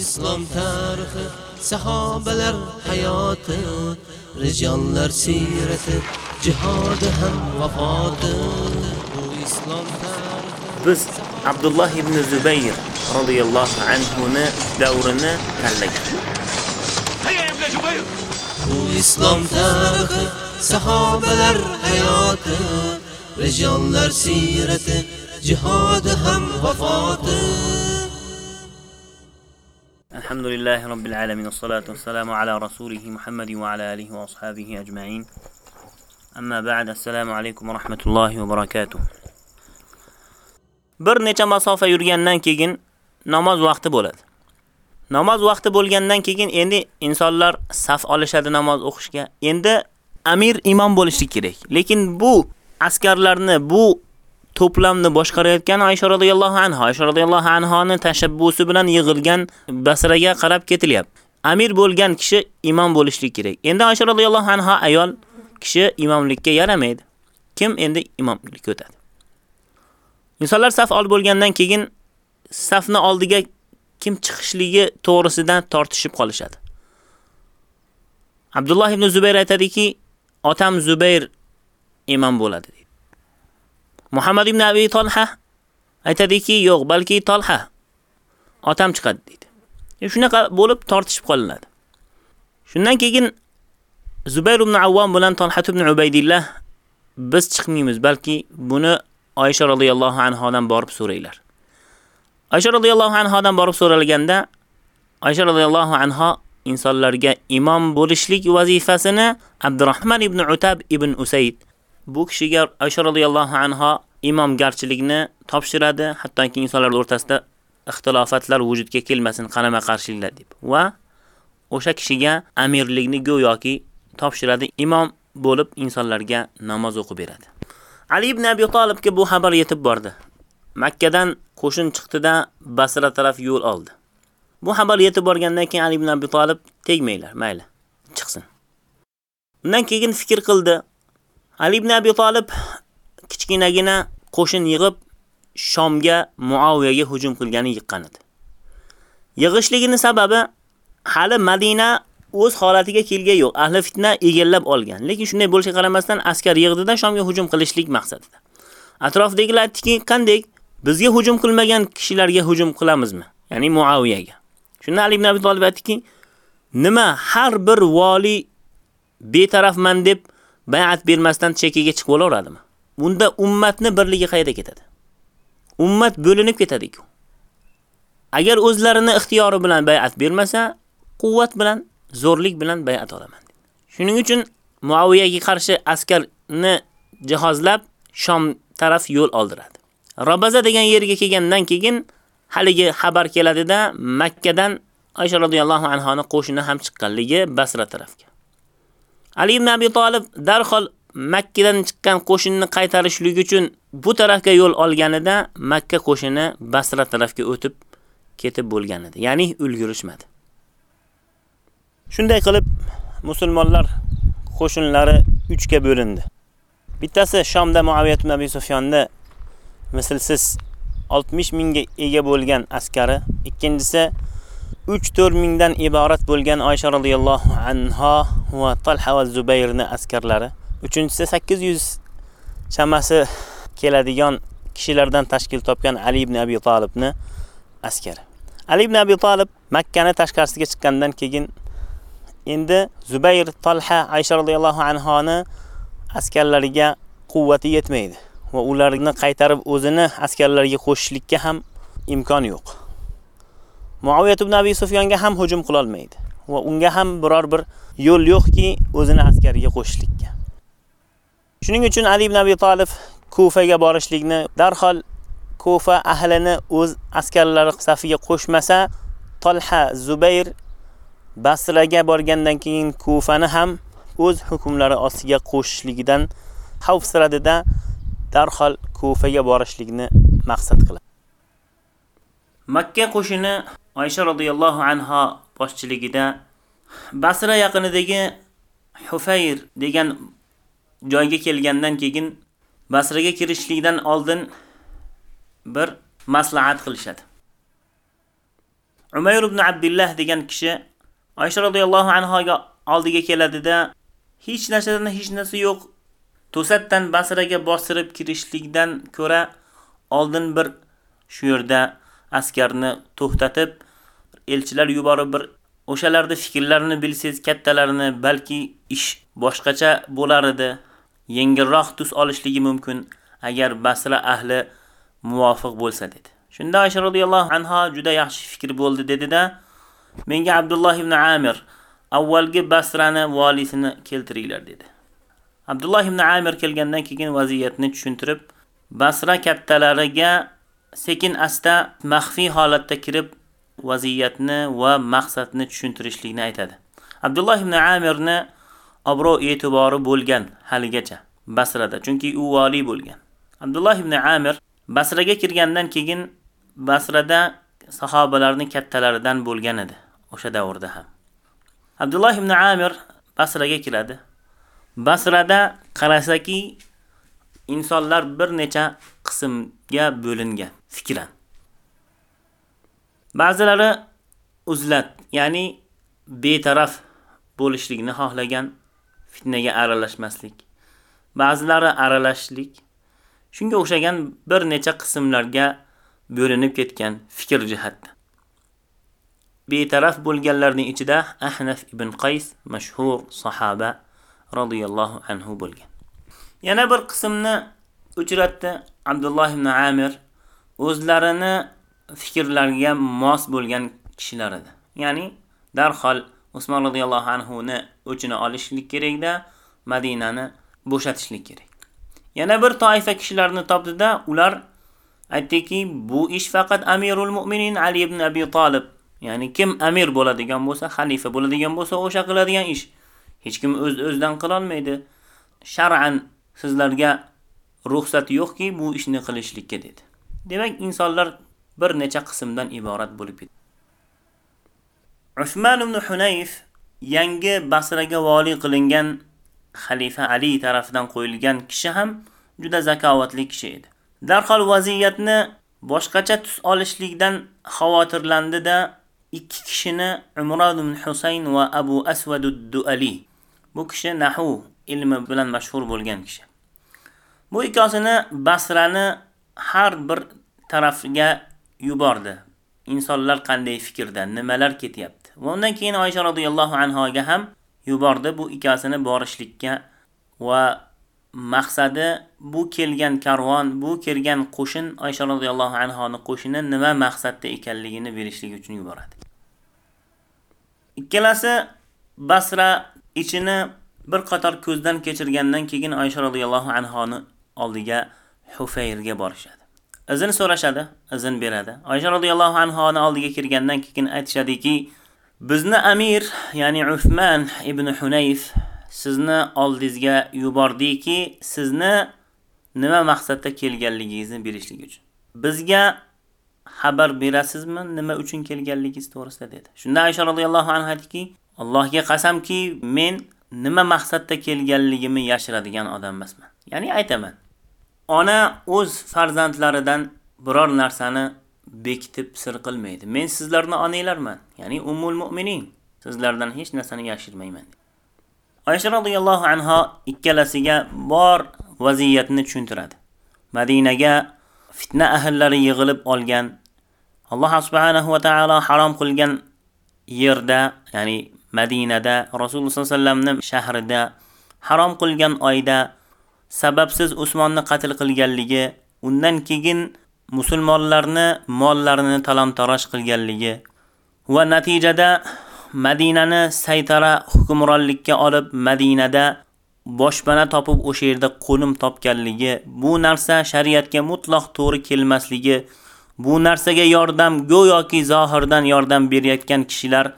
islom tarixi sahobalar hayoti rijonlar siyrati jihodi ham vafoti bu islom tarixi biz Abdullah ibn Zubayr radhiyallohu anhu ni davrini tanlagan. bu islom tarixi sahobalar hayoti rijonlar siyrati jihodi ham vafoti الحمد Rabbil رب العالمين والصلاة ala على رسوله محمد ala alihi وأصحابه ashabihi أما Amma ba'd. عليكم ورحمة الله وبركاته ve berekatuhu. Bir necha masofa yurgandan keyin namoz vaqti bo'ladi. Namoz vaqti bo'lgandan keyin endi insonlar saf olishadi namoz o'qishga. Endi amir imom bo'lishi kerak. Lekin bu askarlarni, bu to'plamni boshqarayotgan Aisha radhiyallohu anha, Aisha radhiyallohu anhoning tashabbusi bilan yig'ilgan Basraga qarab ketilyapti. Amir bo'lgan kishi imom bo'lishlik kerak. Endi Aisha radhiyallohu anha ayol kishi imomlikka yaramaydi. Kim endi imomlik o'tadi? Insonlar saf ol bo'lgandan keyin safni oldiga kim chiqishligi to'g'risidan tortishib qolishadi. Abdulloh ibn Zubayr aytadiki, otam Zubayr imom bo'ladi. Muhammad ibn Abi Talha aytadiki, yo'q, balki Talha otam chiqadi deydi. E, shunaqa bo'lib tortishib qolinadi. Shundan keyin Zubayr ibn Avvom bilan Talha ibn Ubaydillah biz chiqmaymiz, balki buni Oysha radhiyallohu anhodan borib so'raylar. Oysha radhiyallohu anhodan borib so'ralganda Oysha radhiyallohu anha insonlarga imom bo'lishlik vazifasini Abdurrahman ibn Utab ibn Usayd bu kishiga Oysha radhiyallohu anha imomgarchilikni topshiradi, hattoki insonlar o'rtasida ixtilofatlar vujudga kelmasin, qanama qarshiliklar deb. Va o'sha kishiga amirlikni go'yoki topshiradi, imom bo'lib insonlarga namoz o'qib beradi. Ali ibn Abi Talibga bu xabar yetib bordi. Makkadan qo'shin chiqdida Basra taraf yo'l oldi. Bu xabar yetib borgandan keyin Ali ibn Abi Talib tegmanglar, mayli, chiqsin. Undan keyin fikr qildi. Ali ibn Abi Talib kichkinagina qo'shin yig'ib Shomga Muaviyaga hujum qilgani yiqqan edi. Yig'ishligini sababi hali Madina o'z holatiga kelgan yo'q. Ahli fitna egallab olgan. Lekin shunday bo'lishiga qaramasdan askar yig'dida Shomga hujum qilishlik maqsadida. Atrofdagilar aytdiki, qanday bizga hujum qilmagan kishilarga hujum qilamizmi? Ya'ni Muaviyaga. Shunda Ali ibn Abi Talib aytdiki, nima har bir vali betarafman deb bay'at bermasdan chekiga chiqib olaveradimi? Bunda ummatni birligi qayerda ketadi? Ummat bo'linib ketadi-ku. Agar o'zlarini ixtiyori bilan bay'at bermasa, quvvat bilan, zo'rlik bilan bay'at olaman. Shuning uchun Muaviyaga qarshi askarni jihozlab Shom taraf yo'l oldiradi. Rabaza degan yerga kelgandan keyin haligi xabar keladida Makka dan Oysha radhiyallohu anha ning qo'shini ham chiqqanligi Basra tarafga. Ali ibn Abi Talib darhol Makka dan chiqqan qo'shinni qaytarishlik uchun bu tarafga yo'l olganida Makka qo'shini Basra tarafga o'tib ketib bo'lgan edi. Ya'ni ulgurishmadi. Shunday qilib musulmonlar qo'shinlari 3 ga bo'lindi. Bittasi Shomda Muaviya ibn Abi Sufyonda mislsiz 60 mingga ega bo'lgan askari, ikkinchisi 3-4 mingdan iborat bo'lgan Oysha radhiyallohu anha va Talha va Zubayrni askarlari, uchinchisi 800 chamasi keladigan kishilardan tashkil topgan Ali ibn Abi tolibni askari. Ali ibn Abi tolib makkani tashqarisiga chiqqandan keyin endi Zubayr, Talha, Aysha roziyallohu anhoni askarlariga quvvati yetmaydi va ularni qaytarib o'zini askarlariga qo'shishlikka ham imkon yo'q. muaviyat ibn Abi Sufyonga ham hujum qilolmaydi va unga ham biror bir yo'l yo'qki o'zini askariga qo'shishlikka. Shuning uchun Ali ibn Abi Talib Kufaga borishlikni darhol Kufa ahlini o'z askarlari safiga qo'shmasa, Talha, Zubayr Basraga borgandan keyin Kufani ham o'z hukmlari ostiga qo'shishligidan xavfsiradida darhol Kufaga borishlikni maqsad qiladi. Makka qo'shini Oysha radhiyallohu anha boshchiligida Basra yaqinidagi Hufayr degan joyga kelgandan keyin Basraga kirishlikdan oldin bir maslahat qilishadi. Umayr ibn Abdullah degan kishi Oysha radhiyallohu anhoga oldiga keladida hech narsadan hech narsa yo'q. To'satdan Basraga bostirib kirishlikdan ko'ra oldin bir shu yerda askarni to'xtatib elchilar yuborib bir o'shalarda fikrlarini bilsangiz kattalarini balki ish boshqacha bo'lar edi. Yengilroq tus olishligi mumkin agar Basra ahli muvofiq bo'lsa dedi. Shunda Aisha roziyallohu anha juda yaxshi fikr bo'ldi dedida menga Abdulloh ibn Amir avvalgi Basrani valisini keltiringlar dedi. Abdulloh ibn Amir kelgandan keyin vaziyatni tushuntirib, Basra kattalariga sekin asta maxfiy holatda kirib vaziyatni va maqsadni tushuntirishlikni aytadi. Abdulloh ibn Amirni obro' e'tibori bo'lgan haligacha Basrada, chunki u vali bo'lgan. Abdulloh ibn Amir Basraga kirgandan keyin Basrada sahobalarning kattalaridan bo'lgan edi o'sha davrda ham. Abdulloh ibn Amir Basraga kiradi. Basrada qarasaki insonlar bir necha qismga bo'lingan fikran. Ba'zilari uzlat, ya'ni betaraf bo'lishlikni xohlagan, fitnaga aralashmaslik. Ba'zilari aralashlik. Shunga o'xshagan bir necha qismlarga bo'linib ketgan fikr jihatdan. Betaraf bo'lganlarning ichida Ahnaf ibn Qays mashhur sahaba radhiyallohu anhu bo'lgan. Yana bir qismni uchratdi Abdulloh ibn Amir o'zlarini fikrlarga mos bo'lgan kishilar edi. Ya'ni darhol Usmon roziyallohu anhu ni o'chini olishlik kerakda, Madinani bo'shatishlik kerak. Yana bir toifa kishilarni topdida, ular aytdiki, bu ish faqat Amirul Mu'minin Ali ibn Abi Talib, ya'ni kim amir bo'ladigan bo'lsa, xalifa bo'ladigan bo'lsa, o'sha qiladigan ish. Hech kim o'z öz o'zidan qila olmaydi. Shar'an sizlarga ruxsat yo'qki, bu ishni qilishlikka dedi. Demak, insonlar bir necha qismdan iborat bo'lib ketdi. Usman ibn Hunayf yangi Basraga vali qilingan xalifa Ali tarafidan qo'yilgan kishi ham juda zakovatli kishi edi. Darhol vaziyatni boshqacha tus olishlikdan xavotirlandida ikki kishini Umrod ibn Husayn va Abu Aswad ad-Duali. Bu kishi nahvu ilmi bilan mashhur bo'lgan kishi. Bu ikkosini Basrani har bir tarafiga yubordi. Insonlar qanday fikrda, nimalar ketyapti. Va undan keyin Oysha radhiyallohu anhoga ham yubordi bu ikkasini borishlikka va maqsadi bu kelgan karvon, bu kelgan qo'shin Oysha radhiyallohu anhoni qo'shini nima maqsadda ekanligini bilishlik uchun yuboradi. Ikkalasi Basra ichini bir qator ko'zdan kechirgandan keyin Oysha radhiyallohu anhoni oldiga Hufayrga borishadi. Izn so'rashadi, izn beradi. Oysha radhiyallohu anhoni oldiga kirgandan keyin aytishadiki, bizni amir, ya'ni Uthman ibn Hunayf sizni oldingizga yubordiki, sizni nima maqsadda kelganligingizni bilishlik uchun. Bizga xabar berasizmi, nima uchun kelganligingiz to'g'risida dedi. Shunda Aisha radhiyallohu anha aytdiki, Allohga qasamki, men nima maqsadda kelganligimni yashiradigan odam emasman. Ya'ni aytaman. Ona o'z farzandlaridan biror narsani bekitib sir qilmaydi. Men sizlarni onalarman, ya'ni ummul mu'minin. Sizlardan hech narsani yashirmayman. Oysha radhiyallohu anha ikkalasiga bor vaziyatni tushuntiradi. Madinaga fitna ahllari yig'ilib olgan Alloh subhanahu va taolo harom qilgan yerda, ya'ni Madinada Rasululloh sollallohu alayhi vasallamning shahrida harom qilgan oyda sababsiz Usmonni qatl qilganligi, undan keyin musulmonlarni mollarini talamtarosh qilganligi va natijada Madinani saytara hukmronlikka olib Madinada boshpana topib o'sha yerda qo'nim topganligi, bu narsa shariatga mutlaq to'g'ri kelmasligi, bu narsaga yordam go'yoki zohirdan yordam berayotgan kishilar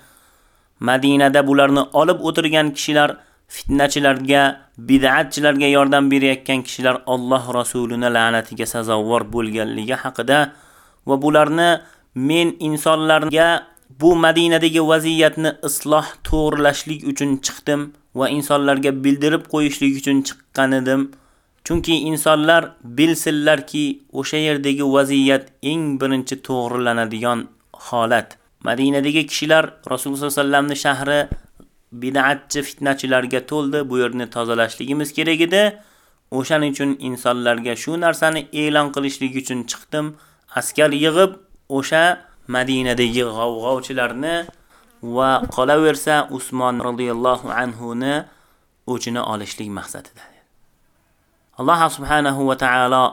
Madinada bularni olib o'tirgan kishilar fitnachilarga, bid'atchilarga yordam berayotgan kishilar Alloh rasulini la'natiga sazovor bo'lganligi haqida va bularni men insonlarga bu Madinadagi vaziyatni isloh to'g'rilashlik uchun chiqdim va insonlarga bildirib qo'yishlik uchun chiqqan edim. Chunki insonlar bilsinlarki, o'sha yerdagi vaziyat eng birinchi to'g'rilanadigan holat. Madinadagi kishilar Rasululloh sollallohu alayhi vasallamning shahri bid'atchi fitnachilarga to'ldi. Bu yerni tozalashligimiz kerak edi. O'shaning uchun insonlarga shu narsani e'lon qilishlik uchun chiqdim. Askar yig'ib, o'sha Madinadagi g'avg'ovchilarni va qolaversa Usmon radhiyallohu anhu ni o'chini olishlik maqsadida. Alloh subhanahu va taolo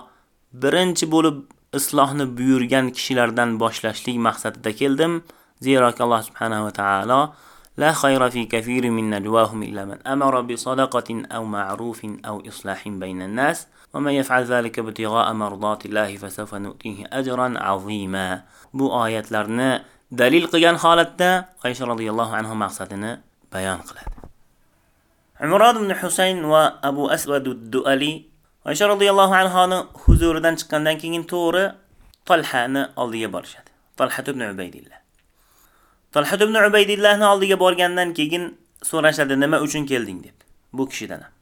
birinchi bo'lib islohni buyurgan kishilardan boshlashlik maqsadida keldim. Zero Alloh subhanahu va taolo لا خير في كثير من نجواهم إلا من أمر بصدقة أو معروف أو إصلاح بين الناس ومن يفعل ذلك ابتغاء مرضات الله فسوف نؤتيه أجرا عظيما. بو لرنا دليل قيان خالتنا عيشة رضي الله عنه مقصدنا بيان قلت عمراد بن حسين وأبو أسود الدؤلي عيشة رضي الله عنه حزوردن كان كين طور طلحة نالي برشد طلحة بن عبيد الله Talhat ibn Ubaydillahni oldiga borgandan keyin so'rashadi, nima uchun kelding deb. Bu kishidan ham.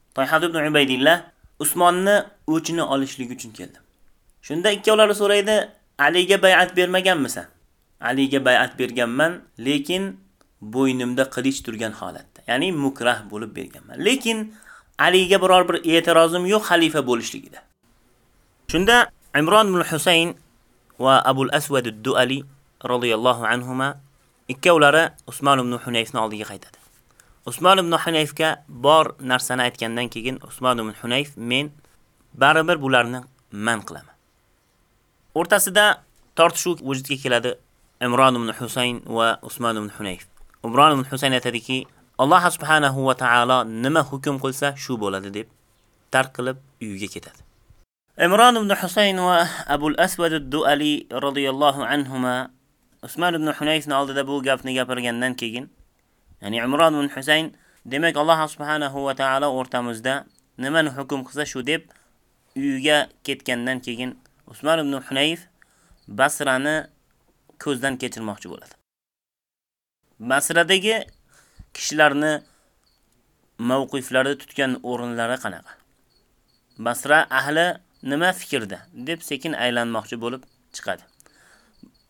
Ibn Ubaydillah Usmonni o'chini olishlik uchun keldim. Shunda ikkovlari so'raydi, Aliga bay'at bermaganmisan? Aliga bay'at berganman, lekin bo'ynimda qilich turgan holatda. Ya'ni mukrah bo'lib berganman. Lekin Aliga biror bir e'tirozim yo'q xalifa bo'lishligida. Shunda Imron ibn Husayn va Abul Aswad ad-Duali radhiyallohu anhuma ikkovlari Usmon ibn Hunayfni oldiga qaytadi. Usmon ibn Hunayfga bor narsani aytgandan keyin Usmon ibn Hunayf men baribir bularni man qilaman. O'rtasida tortishuv vujudga keladi Imron ibn Husayn va Usmon ibn Hunayf. Imron ibn Husayn aytadiki, Alloh subhanahu va taolo nima hukm qilsa shu bo'ladi deb tark qilib uyiga ketadi. Imron ibn Husayn va Abul Aswad ad-Duali radhiyallohu anhuma Usmon ibn Hunayfni oldida bu gapni gapirgandan keyin, ya'ni Imron ibn Husayn demak Alloh subhanahu va taolo o'rtamizda nimani hukm qilsa shu deb uyiga ketgandan keyin Usmon ibn Hunayf Basrani ko'zdan kechirmoqchi bo'ladi. Basradagi kishilarni mavqiflari tutgan o'rinlari qanaqa? Basra ahli nima fikrda deb sekin aylanmoqchi bo'lib chiqadi.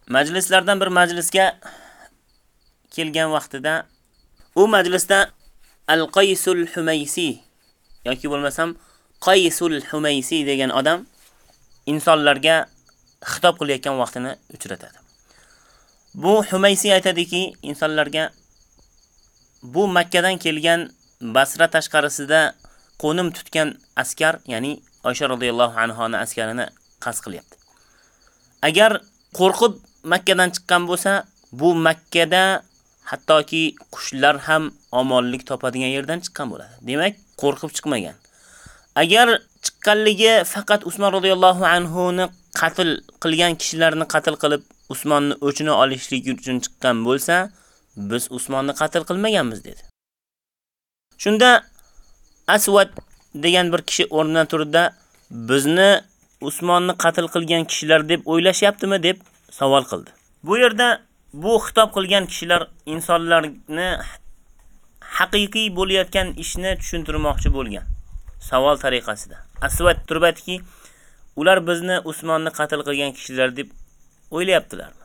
Majlislardan bir majlisga kelgan vaqtida u majlisda Al-Qaysul Humaysi yoki bo'lmasam Qaysul Humaysi degan odam insonlarga xitob qilayotgan vaqtini uchratadi. Bu Humaysi aytadiki, insonlarga bu Makkadan kelgan Basra tashqarisida qo'nim tutgan askar, ya'ni Oysha radhiyallohu anha ning askarini qas qilyapti. Agar qo'rqib Makkadan chiqqan bo'lsa, bu Makkada hattoki qushlar ham omonlik topadigan yerdan chiqqan bo'ladi. Demak, qo'rqib chiqmagan. Agar chiqqanligi faqat Usmon radhiyallohu anhu ni qatl qilgan kishilarni qatl qilib Usmonni o'chini olishlik uchun chiqqan bo'lsa, biz Usmonni qatl qilmaganmiz dedi. Shunda Aswad degan bir kishi o'rnidan turdi bizni Usmonni qatl qilgan kishilar deb o'ylashyaptimi deb savol qildi. Bu yerda bu xitob qilgan kishilar insonlarni haqiqiy bo'layotgan ishni tushuntirmoqchi bo'lgan. Savol tariqasida. Asvat turbatki, ular bizni Usmonni qatl qilgan kishilar deb o'ylayaptilarmi?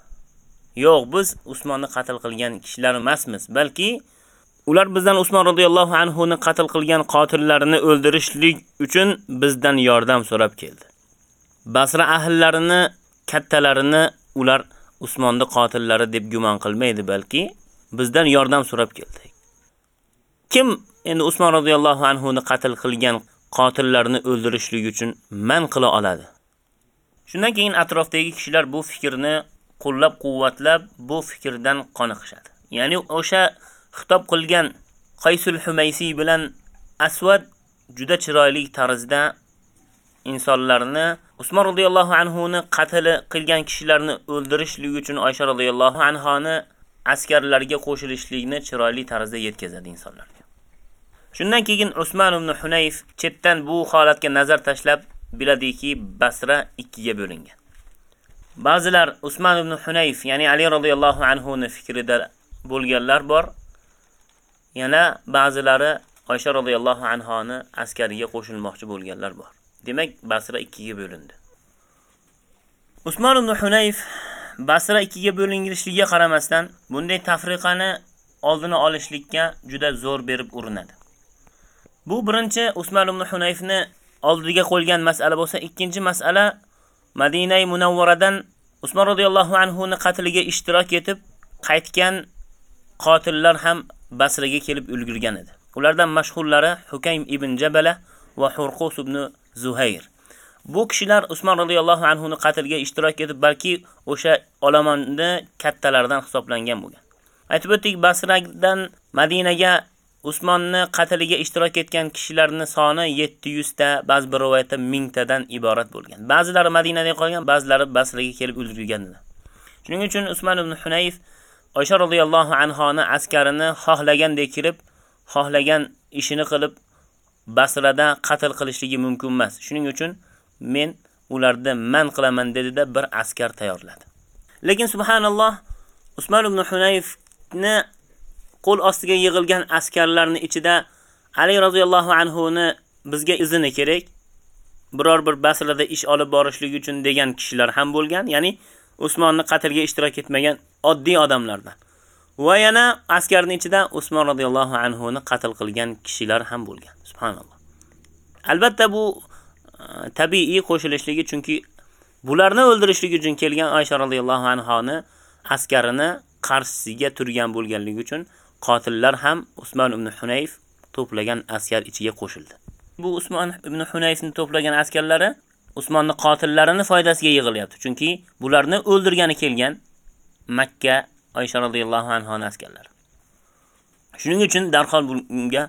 Yo'q, biz Usmonni qatl qilgan kishilar emasmiz, balki ular bizdan Usmon radhiyallohu anhu ni qatl qilgan qotillarini o'ldirishlik uchun bizdan yordam so'rab keldi. Basra ahllarini kattalarini ular Usmonni qotillari deb gumon qilmaydi, balki bizdan yordam so'rab keldi. Kim endi Usmon radhiyallohu anhu ni qatl qilgan qotillarni o'ldirishlik uchun man qila oladi? Shundan keyin atrofdagi kishilar bu fikrni qo'llab-quvvatlab, bu fikrdan qoniqishadi. Ya'ni o'sha xitob qilgan Qaysul Humaysi bilan Aswad juda chiroyli tarzda insonlarni Usmon radhiyallohu anhu ni qatl qilgan kishilarni o'ldirishlik uchun Oysha radhiyallohu anha ni askarlarga qo'shilishlikni chiroyli tarzda yetkazadi insonlarga. Shundan keyin Usmon ibn Hunayf chetdan bu holatga nazar tashlab biladiki, Basra ikkiga bo'lingan. Ba'zilar Usmon ibn Hunayf, ya'ni Ali radhiyallohu anhu ni fikrida bo'lganlar bor. Yana ba'zilari Oysha radhiyallohu anha ni askariga qo'shilmoqchi bo'lganlar bor. Demak, Basra ikkiga bo'lindi. Usmon ibn Hunayf Basra ikkiga bo'lingilishiga qaramasdan, bunday tafriqani oldini olishlikka juda zo'r berib urinadi. Bu birinchi Usmon ibn Hunayfni oldiga qo'ygan masala bo'lsa, ikkinchi masala Madinai Munawvaradan Usmon radhiyallohu anhu ni qatliga ishtirok etib qaytgan qotillar ham Basraga kelib ulgurgan edi. Ulardan mashhurlari Hukaym ibn Jabala va Hurqus ibn Zuhayr. Bu kishilar Usmon radhiyallohu anhu ni qatliga ishtirok etib, balki o'sha olamonni kattalaridan hisoblangan bo'lgan. Aytib o'tdik, Basradan Madinaga Usmonni qatliga ishtirok etgan kishilarning soni 700 ta, ba'zi bir rivoyatda 1000 tadan iborat bo'lgan. Ba'zilari Madinada qolgan, ba'zilari Basraga kelib o'ldirilganlar. Shuning uchun Usmon ibn Hunayf Oysha radhiyallohu anhoni askarini xohlagandek kirib, xohlagan ishini qilib Basrada qatl qilishligi mumkin emas. Shuning uchun men ularni man qilaman dedida bir askar tayyorladi. Lekin subhanalloh Usmon ibn Hunayfni qo'l ostiga yig'ilgan askarlarning ichida Ali roziyallohu anhu ni bizga izini kerak. Biror bir Basrada ish olib borishlik uchun degan kishilar ham bo'lgan, ya'ni Usmonni qatlga ishtirok etmagan oddiy odamlardan. Va yana askarning ichida Usmon roziyallohu anhu ni qatl qilgan kishilar ham bo'lgan. Subhanalloh. Albatta bu e, tabiiy qo'shilishligi chunki bularni o'ldirishlik uchun kelgan Oysha roziyallohu anha ni askarini qarshisiga turgan bo'lganligi uchun qotillar ham Usmon ibn Hunayf to'plagan askar ichiga qo'shildi. Bu Usmon ibn Hunayfni to'plagan askarlari Usmonning qotillarini foydasiga yig'ilyapti. Chunki bularni o'ldirgani kelgan Makka Oysha radhiyallohu anha askarlari. Shuning uchun darhol bunga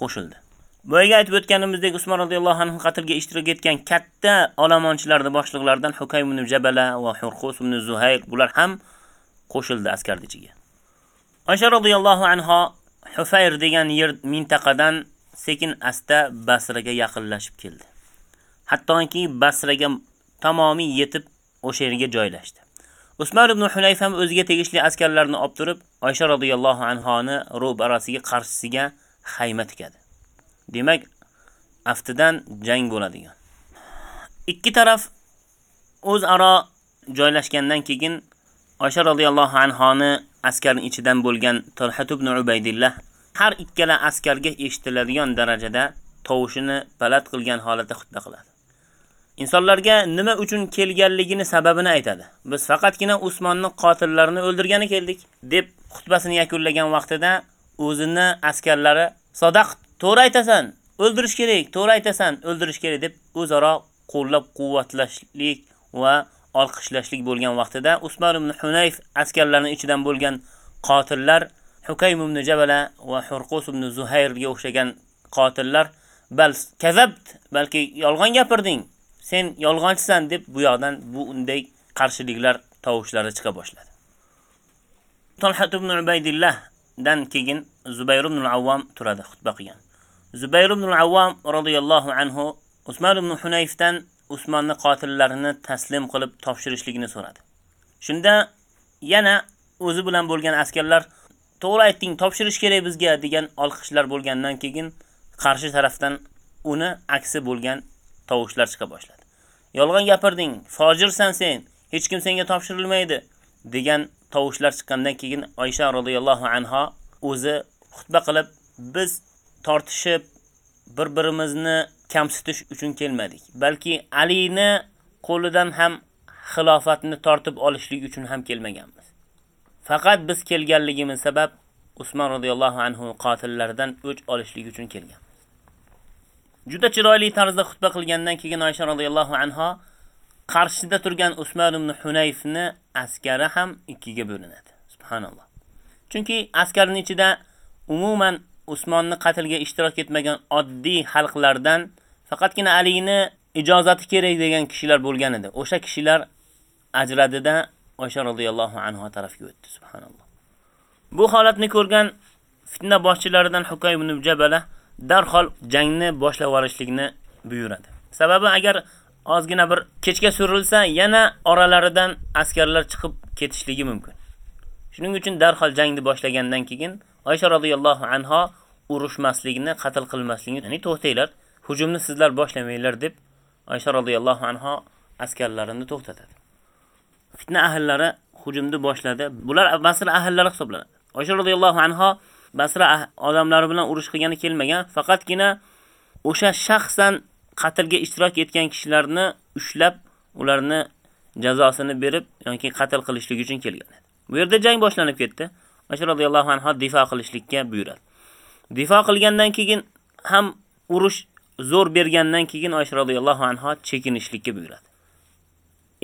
qo'shildi. Boyaga aytib o'tganimizdek Usmon radhiyallohu anhu qatlga ishtirok etgan katta olomonchilarning boshliqlaridan Hukaym ibn Jabala va Hurqus ibn Zuhayr bular ham qo'shildi askar ichiga. Oysha radhiyallohu anha Hufayr degan yer mintaqadan sekin asta Basraga yaqinlashib keldi. Hattoki Basraga tamomiy yetib o'sha yerga joylashdi. Usmon ibn Hunayf ham o'ziga tegishli askarlarni olib turib, Oysha radhiyallohu anha ni ro'barasiga qarshisiga xayma tikadi. Demak, aftidan jang bo'ladigan. Ikki taraf o'zaro joylashgandan keyin Oysha radhiyallohu anha ni askarning ichidan bo'lgan Talhat ibn Ubaydillah har ikkala askarga eshitiladigan darajada tovushini baland qilgan holatda xutba qiladi. Insonlarga nima uchun kelganligini sababini aytadi. Biz faqatgina Usmonning qotillarini o'ldirgani keldik deb xutbasini yakunlagan vaqtida o'zini askarlari "Sadaq, to'g'ri aytasan, o'ldirish kerak, to'g'ri aytasan, o'ldirish kerak" deb o'zaro qo'llab-quvvatlashlik va olqishlashlik bo'lgan vaqtida Usmon ibn Hunayf askarlarining ichidan bo'lgan qotillar Hukaym ibn Jabala va Hurqus ibn Zuhayrga o'xshagan qotillar bal kazabt, balki yolg'on gapirding, sen yolg'onchisan deb bu yoqdan bu unday qarshiliklar tovushlari chiqa boshladi. Talhat ibn Ubaydillah dan keyin Zubayr ibn al-Awwam turadi xutba qilgan. Zubayr ibn al-Awwam radhiyallohu anhu Usmon ibn Hunayfdan Usmonni qotillarini taslim qilib topshirishligini so'radi. Shunda yana o'zi bilan bo'lgan askarlar to'g'ri aytding, topshirish kerak bizga degan olqishlar bo'lgandan keyin qarshi tarafdan uni aksi bo'lgan tovushlar chiqa boshladi. Yolg'on gapirding, fojirsan sen, hech kim senga topshirilmaydi degan tovushlar chiqqandan keyin Oysha radhiyallohu anha o'zi xutba qilib, biz tortishib bir-birimizni kamsitish uchun kelmadik, balki Alini qo'lidan ham xilofatni tortib olishlik uchun ham kelmaganmiz. Faqat biz kelganligimiz sabab Usmon radhiyallohu anhu qotillardan o'ch olishlik uchun kelgan. Juda chiroyli tarzda xutba qilgandan keyin Oysha radhiyallohu anha qarshida turgan Usmon ibn Hunayfni askari ham ikkiga bo'linadi. Subhanalloh. Chunki askarning ichida umuman Usmonni qatlga ishtirok etmagan oddiy xalqlardan faqatgina Alini ijozati kerak degan kishilar bo'lgan edi. O'sha kishilar ajradida Oysha radhiyallohu anha tarafga o'tdi. Subhanalloh. Bu holatni ko'rgan fitna boshchilaridan Hukay ibn Jabala darhol jangni boshlab yuborishlikni buyuradi. Sababi agar ozgina bir kechga surilsa, yana oralaridan askarlar chiqib ketishligi mumkin. Shuning uchun darhol jangni boshlagandan keyin Oysha radhiyallohu anha urushmaslikni, qatl qilmaslikni, ya'ni to'xtanglar, hujumni sizlar boshlamanglar deb Oysha radhiyallohu anha askarlarini to'xtatadi. Fitna ahllari hujumni boshladi. Bular Basra ahllari hisoblanadi. Oysha radhiyallohu anha Basra ah, odamlari bilan urush qilgani kelmagan, faqatgina o'sha shaxsan qatlga ishtirok etgan kishilarni ushlab, ularni jazosini berib yoki qatl qilishlik uchun kelgan. Bu yerda jang boshlanib ketdi. Oysha radhiyallohu anhu difo qilishlikka buyuradi. Difo qilgandan keyin ham urush zo'r bergandan keyin Oysha radhiyallohu anha chekinishlikka buyuradi.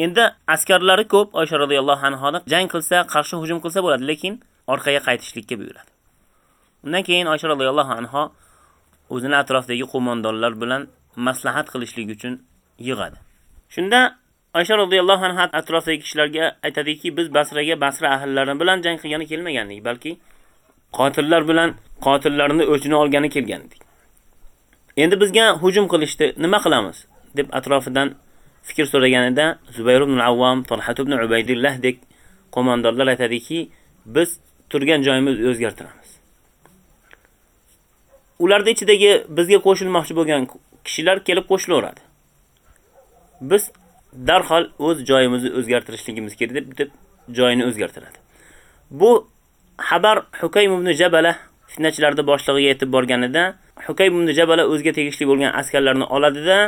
Endi askarlari ko'p Oysha radhiyallohu anhoni jang qilsa, qarshi hujum qilsa bo'ladi, lekin orqaga qaytishlikka buyuradi. Undan keyin Oysha radhiyallohu anha o'zini atrofidagi qo'mondonlar bilan maslahat qilishlik uchun yig'adi. Shunda Oysha radhiyallohu anha atrofidagi kishilarga aytadiki, biz Basraga Basra ahllari bilan jang qilgani kelmagandik, balki qotillar bilan qotillarni o'chini olgani kelgandik. Endi bizga hujum qilishdi, nima qilamiz? deb atrofidan fikr so'raganida Zubayr ibn Avvam, Talha ibn Ubaydillah dek qo'mondonlar aytadiki, biz turgan joyimizni o'zgartiramiz. Ularda ichidagi bizga qo'shilmoqchi bo'lgan kishilar kelib qo'shilaveradi. Biz darhol o'z joyimizni o'zgartirishligimiz kerak deb deb joyini o'zgartiradi. Bu xabar Hukaym ibn Jabala fitnachilarda boshlig'iga yetib borganida Hukaym ibn Jabala o'ziga tegishli bo'lgan askarlarni oladida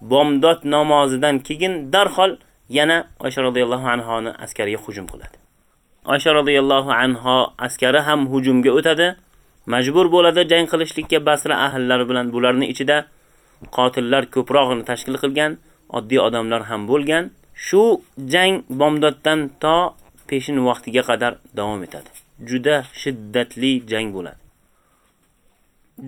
bomdod namozidan keyin darhol yana Oysha radhiyallohu anhoni askariga hujum qiladi. Oysha radhiyallohu anha askari ham hujumga o'tadi. Majbur bo'ladi jang qilishlikka Basra ahllari bilan bularning ichida qotillar ko'prog'ini tashkil qilgan, oddiy odamlar ham bo'lgan. Shu jang bomdoddan to peshin vaqtiga qadar davom etadi. Juda shiddatli jang bo'ladi.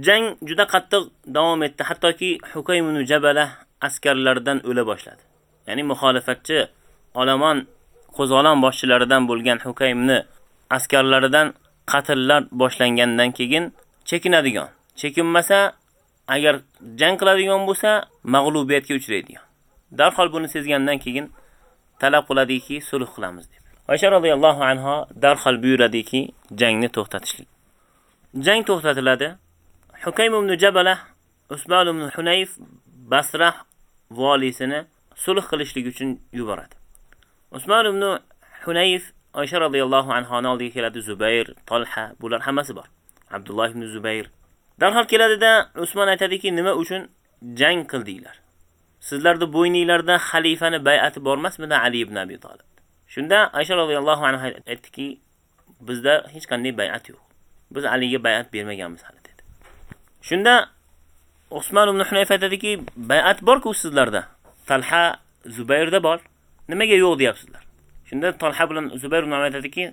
Jang juda qattiq davom etdi, hattoki Hukaym ibn Jabala askarlardan o'la boshladi. Ya'ni muxolifatchi olomon qo'zg'olon boshchilaridan bo'lgan Hukaymni askarlaridan qatllar boshlangandan keyin chekinadigan. Chekinmasa, agar jang qiladigan bo'lsa, mag'lubiyatga uchraydigan. Darhol buni sezgandan keyin talab qiladiki, sulh qilamiz deb. Oysha radhiyallohu anha darhol buyuradiki, jangni to'xtatishlik. Jang to'xtatiladi. Hukaym ibn Jabala Usmon ibn Hunayf Basra valisini sulh qilishlik uchun yuboradi. Usmon ibn Hunayf Oysha radhiyallohu anhoni oldiga keladi. Zubayr, Talha, bular hammasi bor. Abdulloh ibn Zubayr darhol keladida Usmon aytadiki, nima uchun jang qildinglar? Sizlarda bo'yninglarda xalifani bay'ati bormasmidi Ali ibn Abi Talib? Shunda oysha radhiyallohu anha aytdiki, bizda hech qanday bay'at yo'q. Biz Aliga bay'at bermaganmiz hali dedi. Shunda Usmon ibn Hunayf aytadiki, bay'at bor-ku sizlarda. Talha, Zubayrda bor. Nimaga yo'q deyapsizlar? Shunda Talha bilan Zubayr ibn Hunayf aytadiki,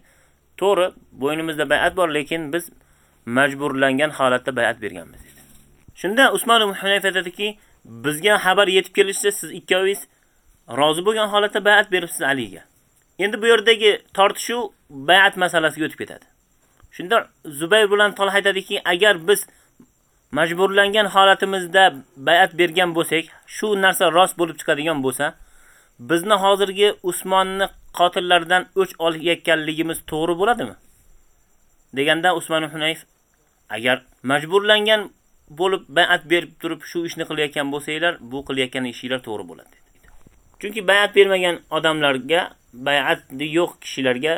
to'g'ri, bo'ynimizda bay'at bor, lekin biz majburlangan holatda bay'at berganmiz dedi. Shunda Usmon ibn Hunayf aytadiki, bizga xabar yetib kelishsa, siz ikkovingiz rozi bo'lgan holatda bay'at beribsiz Aliga. Endi bu yerdagi tortishuv bay'at masalasiga o'tib ketadi. Shunda Zubayr bilan Talha aytadiki, agar biz majburlangan holatimizda bay'at bergan bo'lsak, shu narsa rost bo'lib chiqadigan bo'lsa, bizni hozirgi Usmonni qotillardan o'ch olayotganligimiz to'g'ri bo'ladimi? Deganda Usmon Hunayf agar majburlangan bo'lib bay'at berib turib shu ishni qilayotgan bo'lsanglar, bu qilayotgan ishinglar to'g'ri bo'ladi dedi. Chunki bay'at bermagan odamlarga, bay'at yo'q kishilarga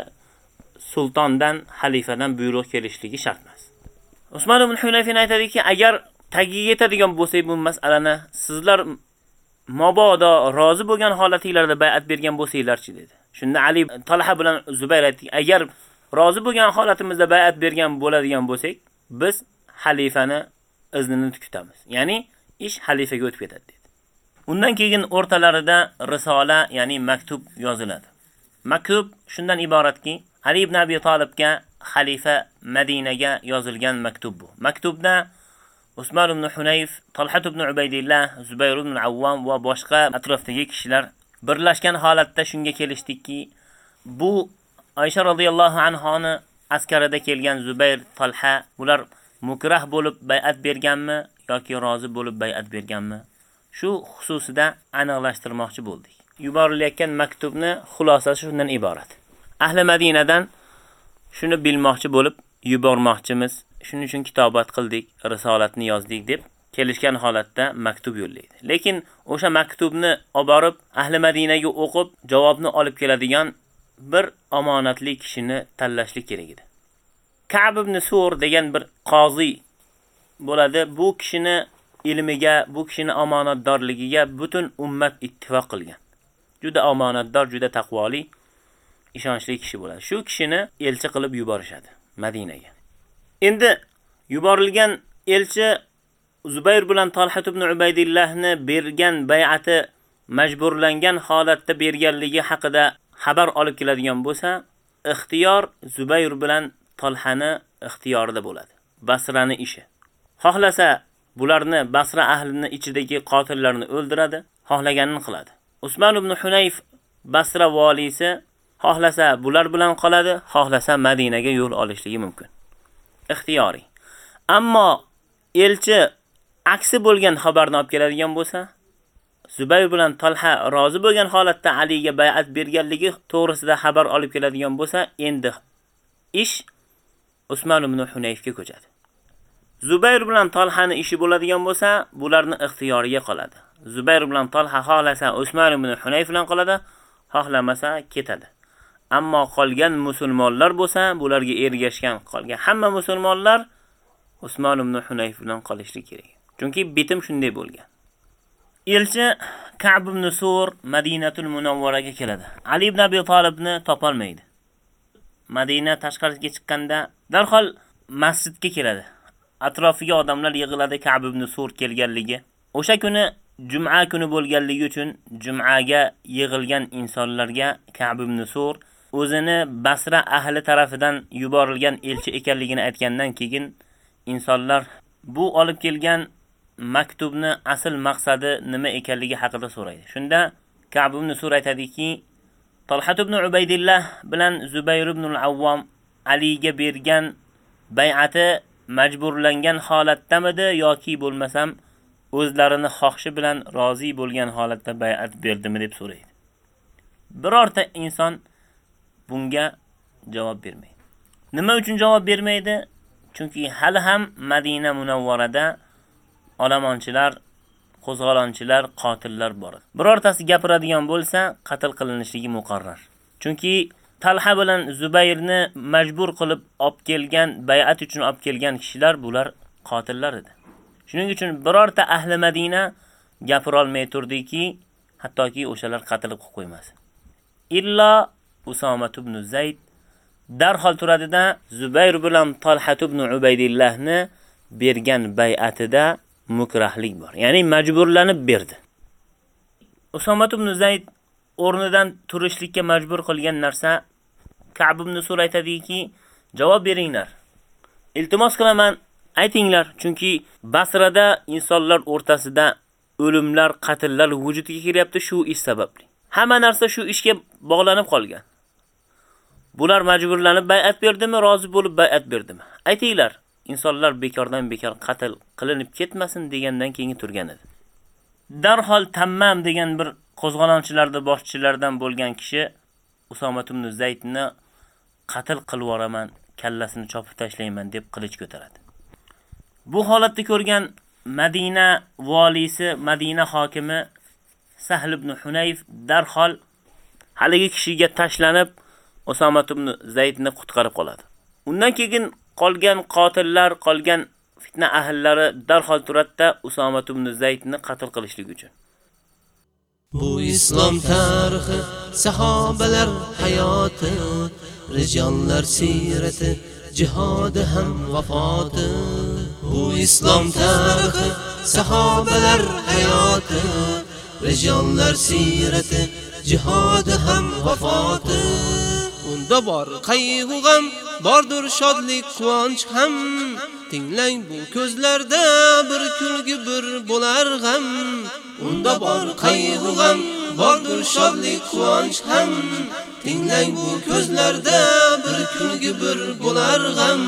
sultondan, xalifadan buyruq kelishligi shart emas. Usmon ibn Hunayfin aytadiki, agar tagiga yetadigan bo'lsak bu masalani sizlar mabodo rozi bo'lgan holatinglarda bay'at bergan bo'lsanglarchi dedi. Shunda Ali e, Talha bilan Zubayr aytdi, agar rozi bo'lgan holatimizda bay'at bergan bo'ladigan bo'lsak, biz xalifani iznini kutamiz. Ya'ni ish xalifaga o'tib ketadi dedi. Undan keyin o'rtalarida risola, ya'ni maktub yoziladi. Maktub shundan iboratki, Ali ibn Abi Talibga xalifa Madinaga yozilgan maktub bu. Maktubda Usmon ibn Hunayf, Talha ibn Ubaydillah, Zubayr ibn Avvam va boshqa atrofdagi kishilar birlashgan holatda shunga kelishdikki, bu Oysha radhiyallohu anhoni askarida kelgan Zubayr, Talha ular mukrah bo'lib bay'at berganmi yoki rozi bo'lib bay'at berganmi? Shu xususida aniqlashtirmoqchi bo'ldik. Yuborilayotgan maktubni xulosasi shundan iborat. Ahli Madinadan shuni bilmoqchi bo'lib yubormoqchimiz. Shuning uchun kitobat qildik, risolatni yozdik deb kelishgan holatda maktub yo'llaydi. Lekin o'sha maktubni olib borib ahli Madinaga o'qib, javobni olib keladigan bir omonatli kishini tanlashlik kerak edi. Ka'b ibn Sur degan bir qozi bo'ladi. Bu kishini ilmiga, bu kishini omonatdorligiga butun ummat ittifoq qilgan. Juda omonatdor, juda taqvoli, ishonchli kishi bo'ladi. Shu kishini elchi qilib yuborishadi Madinaga. Endi yuborilgan elchi Zubayr bilan Talhat ibn Ubaydillahni bergan bay'ati majburlangan holatda berganligi haqida xabar olib keladigan bo'lsa, ixtiyor Zubayr bilan Talhani ixtiyorida bo'ladi. Basrani ishi. Xohlasa bularni Basra ahlining ichidagi qotillarni o'ldiradi, xohlaganini qiladi. Usmon ibn Hunayf Basra valisi xohlasa bular bilan qoladi, xohlasa Madinaga yo'l olishligi mumkin. Ixtiyoriy. Ammo elchi aksi bo'lgan xabarni olib keladigan bo'lsa, Zubayr bilan Talha rozi bo'lgan holatda Aliga bay'at berganligi to'g'risida xabar olib keladigan bo'lsa, endi ish Usmon ibn Hunayfga ko'chadi. Zubayr bilan Talhani ishi bo'ladigan bo'lsa, bularni ixtiyoriga qoladi. Zubayr bilan Talha xohlasa Usmon ibn Hunayf bilan qoladi, xohlamasa ketadi. Ammo qolgan musulmonlar bo'lsa, bularga ergashgan qolgan hamma musulmonlar Usmon ibn Hunayf bilan qolishi kerak. Chunki bitim shunday bo'lgan. Elchi Ka'b ibn Sur Madinatul Munawvaraga keladi. Ali ibn Abi Talibni topolmaydi. Madina tashqarisiga chiqqanda darhol masjidga keladi. Atrofiga odamlar yig'iladi Ka'b ibn Sur kelganligi. O'sha kuni Jum'a kuni bo'lganligi uchun Jum'aga yig'ilgan insonlarga Ka'b ibn Sur o'zini Basra ahli tarafidan yuborilgan elchi ekanligini aytgandan keyin insonlar bu olib kelgan maktubni asl maqsadi nima ekanligi haqida so'raydi. Shunda Ka'b ibn Sur aytadiki, Talhat ibn Ubaydillah bilan Zubayr ibn al-Awwam Aliga bergan bay'ati majburlangan holatdamidi yoki bo'lmasam o'zlarini xohishi bilan rozi bo'lgan holatda bay'at berdimi deb so'raydi. Birorta inson bunga javob bermaydi. Nima uchun javob bermaydi? Chunki hali ham Madina Munawvarada olamonchilar, qo'zg'olonchilar, qotillar bor. Birortasi gapiradigan bo'lsa, qatl qilinishligi muqarrar. Chunki Talha bilan Zubayrni majbur qilib olib kelgan, bay'at uchun olib kelgan kishilar bular qotillar edi. Shuning uchun birorta ahli Madina gapira olmay turdiki, hattoki o'shalar qatlib qo'ymas. qo'ymasin. Illa Usoma ibn Zayd darhol turadida Zubayr bilan Talha ibn Ubaydillahni bergan bay'atida mukrahlik bor. Ya'ni majburlanib berdi. Usomat ibn Zayd o'rnidan turishlikka majbur qilgan narsa Ka'b ibn Sur aytadiki, javob beringlar. Iltimos qilaman, aytinglar, chunki Basrada insonlar o'rtasida o'limlar, qatllar vujudga kelyapti shu ish sababli. Hamma narsa shu ishga bog'lanib qolgan. Bular majburlanib bay'at berdimi, rozi bo'lib bay'at berdimi? Aytinglar, insonlar bekordan bekor qatl qilinib ketmasin degandan keyin turgan edi. Darhol Tammam degan bir qo'zg'alonchilarda boshchilardan bo'lgan kishi Usoma ibn Zaydni qatl qilib yuboraman, kallasini chopib tashlayman deb qilich ko'taradi. Bu holatni ko'rgan Madina valisi, Madina hokimi Sahl ibn Hunayf darhol haligi kishiga tashlanib Usoma ibn Zaydni qutqarib qoladi. Undan keyin qolgan qotillar, qolgan fitna ahllari darhol turatda Usama ibn Zaydni qatl qilishlik uchun. Bu islom tarixi, sahobalar hayoti, rijonlar sirati, jihodi ham vafoti. Bu islom tarixi, sahobalar hayoti, rijonlar sirati, jihodi ham vafoti. Unda bor qayg'u g'am, bordir shodlik, quvonch ham. Tinglang bu ko'zlarda bir kulgi bir bo'lar g'am. Unda bor qayg'u g'am, bordir shodlik, quvonch ham. Tinglang bu ko'zlarda bir kulgi bir bo'lar g'am.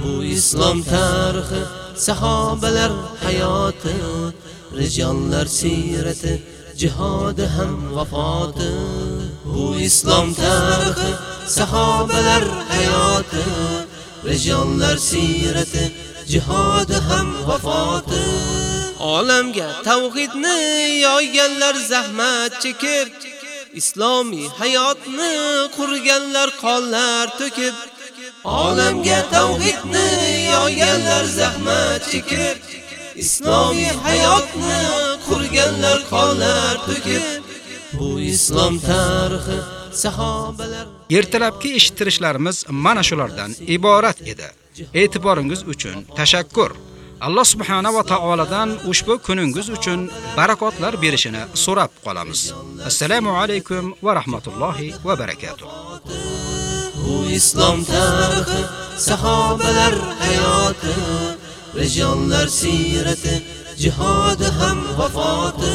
Bu islom tarixi, sahobalar hayoti, rijonlar sirati, jihodi ham vafoti. Bu islom tarixi, sahobalar hayoti, rijonlar sirati, jihodi ham vafoti. Olamga tavhidni yoyganlar zahmat chekib, islomiy hayotni qurganlar qonlar to'kib olamga tavhidni yoyganlar zahmat chekib islomiy hayotni qurganlar qonlar to'kib bu islom tarixi sahobalar Ertalabki eshittirishlarimiz mana shulardan iborat edi. E'tiboringiz uchun tashakkur. Alloh subhanahu va taoladan ushbu kuningiz uchun barakotlar berishini so'rab qolamiz. Assalomu alaykum va rahmatullohi va barakotuh. bu islom tarixi sahobalar hayoti rijonlar sirati jihodi ham vafoti